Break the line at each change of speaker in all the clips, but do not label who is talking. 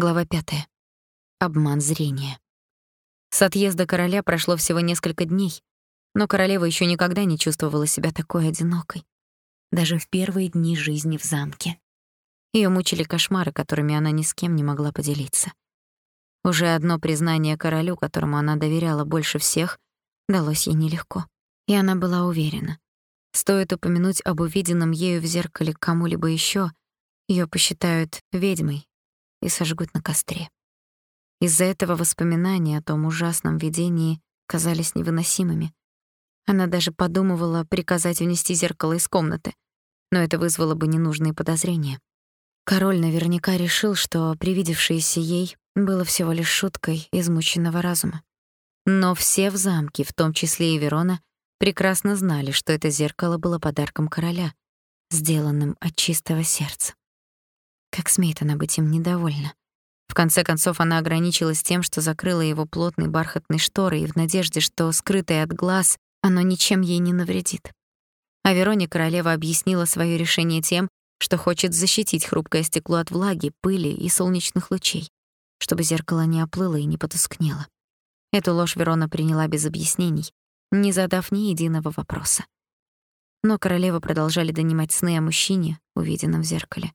Глава 5. Обман зрения. С отъезда короля прошло всего несколько дней, но королева еще никогда не чувствовала себя такой одинокой, даже в первые дни жизни в замке. Ее мучили кошмары, которыми она ни с кем не могла поделиться. Уже одно признание королю, которому она доверяла больше всех, далось ей нелегко. И она была уверена. Стоит упомянуть об увиденном ею в зеркале кому-либо еще, ее посчитают ведьмой и сожгут на костре. Из-за этого воспоминания о том ужасном видении казались невыносимыми. Она даже подумывала приказать унести зеркало из комнаты, но это вызвало бы ненужные подозрения. Король наверняка решил, что привидевшееся ей было всего лишь шуткой измученного разума. Но все в замке, в том числе и Верона, прекрасно знали, что это зеркало было подарком короля, сделанным от чистого сердца. Как смеет она быть им недовольна? В конце концов, она ограничилась тем, что закрыла его плотной бархатной шторой в надежде, что, скрытое от глаз, оно ничем ей не навредит. А Вероне королева объяснила своё решение тем, что хочет защитить хрупкое стекло от влаги, пыли и солнечных лучей, чтобы зеркало не оплыло и не потускнело. Эту ложь Верона приняла без объяснений, не задав ни единого вопроса. Но королевы продолжали донимать сны о мужчине, увиденном в зеркале.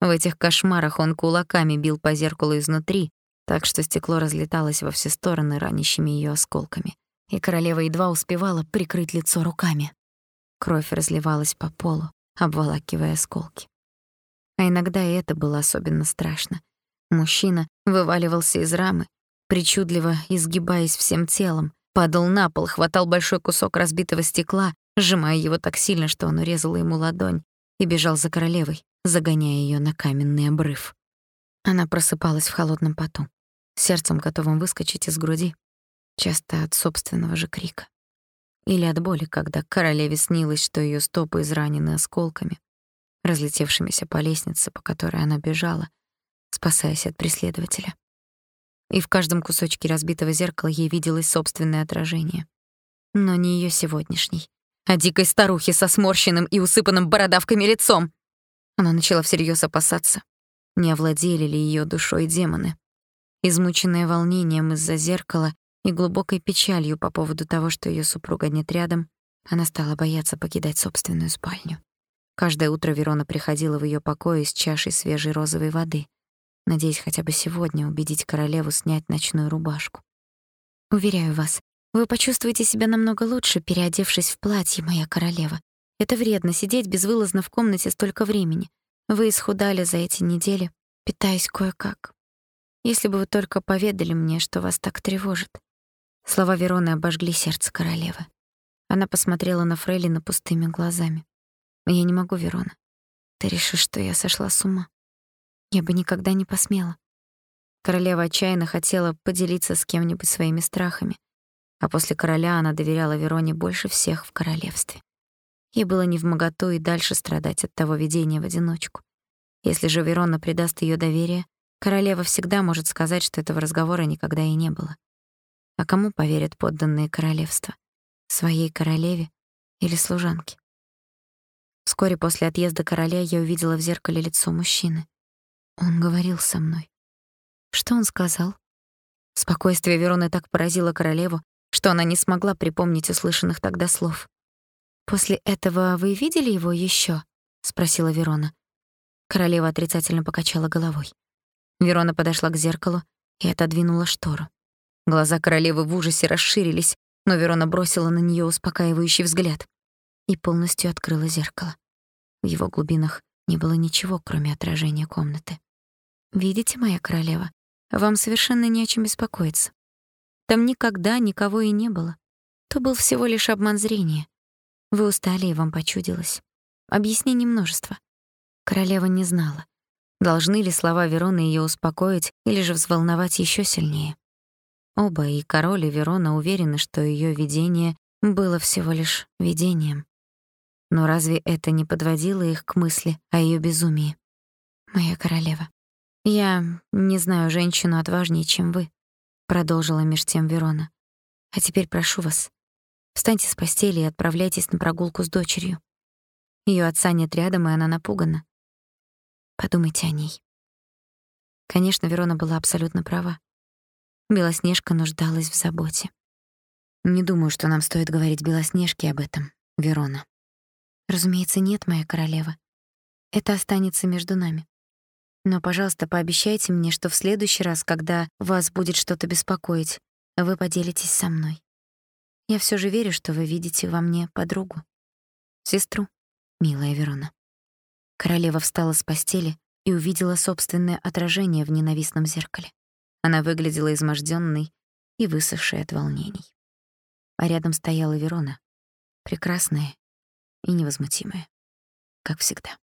В этих кошмарах он кулаками бил по зеркалу изнутри, так что стекло разлеталось во все стороны ранящими её осколками, и королева едва успевала прикрыть лицо руками. Кровь разливалась по полу, обволакивая осколки. А иногда и это было особенно страшно. Мужчина вываливался из рамы, причудливо изгибаясь всем телом, падал на пол, хватал большой кусок разбитого стекла, сжимая его так сильно, что он урезал ему ладонь, и бежал за королевой, загоняя ее на каменный обрыв. Она просыпалась в холодном поту, сердцем готовым выскочить из груди, часто от собственного же крика. Или от боли, когда королеве снилось, что ее стопы изранены осколками, разлетевшимися по лестнице, по которой она бежала, спасаясь от преследователя. И в каждом кусочке разбитого зеркала ей виделось собственное отражение. Но не ее сегодняшний, а дикой старухи со сморщенным и усыпанным бородавками лицом. Она начала всерьез опасаться, не овладели ли ее душой демоны. Измученная волнением из-за зеркала и глубокой печалью по поводу того, что ее супруга нет рядом, она стала бояться покидать собственную спальню. Каждое утро Верона приходила в ее покои с чашей свежей розовой воды, надеясь хотя бы сегодня убедить королеву снять ночную рубашку. «Уверяю вас, вы почувствуете себя намного лучше, переодевшись в платье, моя королева. Это вредно сидеть безвылазно в комнате столько времени. Вы исхудали за эти недели, питаясь кое-как. Если бы вы только поведали мне, что вас так тревожит. Слова Вероны обожгли сердце королевы. Она посмотрела на Фрейлина пустыми глазами. Я не могу, Верона. Ты решишь, что я сошла с ума? Я бы никогда не посмела. Королева отчаянно хотела поделиться с кем-нибудь своими страхами, а после короля она доверяла Вероне больше всех в королевстве. Ей было невмоготу и дальше страдать от того видения в одиночку. Если же Верона предаст ее доверие, королева всегда может сказать, что этого разговора никогда и не было. А кому поверят подданные королевства? Своей королеве или служанке? Вскоре после отъезда короля я увидела в зеркале лицо мужчины. Он говорил со мной. Что он сказал? Спокойствие Вероны так поразило королеву, что она не смогла припомнить услышанных тогда слов. «После этого вы видели его ещё?» — спросила Верона. Королева отрицательно покачала головой. Верона подошла к зеркалу и отодвинула штору. Глаза королевы в ужасе расширились, но Верона бросила на неё успокаивающий взгляд и полностью открыла зеркало. В его глубинах не было ничего, кроме отражения комнаты. «Видите, моя королева, вам совершенно не о чем беспокоиться. Там никогда никого и не было. То был всего лишь обман зрения. Вы устали, и вам почудилось. Объяснений множество. Королева не знала, должны ли слова Вероны ее успокоить или же взволновать еще сильнее. Оба, и король, и Верона, уверены, что ее видение было всего лишь видением. Но разве это не подводило их к мысли о ее безумии? «Моя королева, я не знаю женщину отважнее, чем вы», — продолжила меж тем Верона. «А теперь прошу вас, Встаньте с постели и отправляйтесь на прогулку с дочерью. Ее отца нет рядом, и она напугана. Подумайте о ней. Конечно, Верона была абсолютно права. Белоснежка нуждалась в заботе. Не думаю, что нам стоит говорить Белоснежке об этом, Верона. Разумеется, нет, моя королева. Это останется между нами. Но, пожалуйста, пообещайте мне, что в следующий раз, когда вас будет что-то беспокоить, вы поделитесь со мной. Я все же верю, что вы видите во мне подругу, сестру, милая Верона. Королева встала с постели и увидела собственное отражение в ненавистном зеркале. Она выглядела измождённой и высохшей от волнений. А рядом стояла Верона, прекрасная и невозмутимая, как всегда.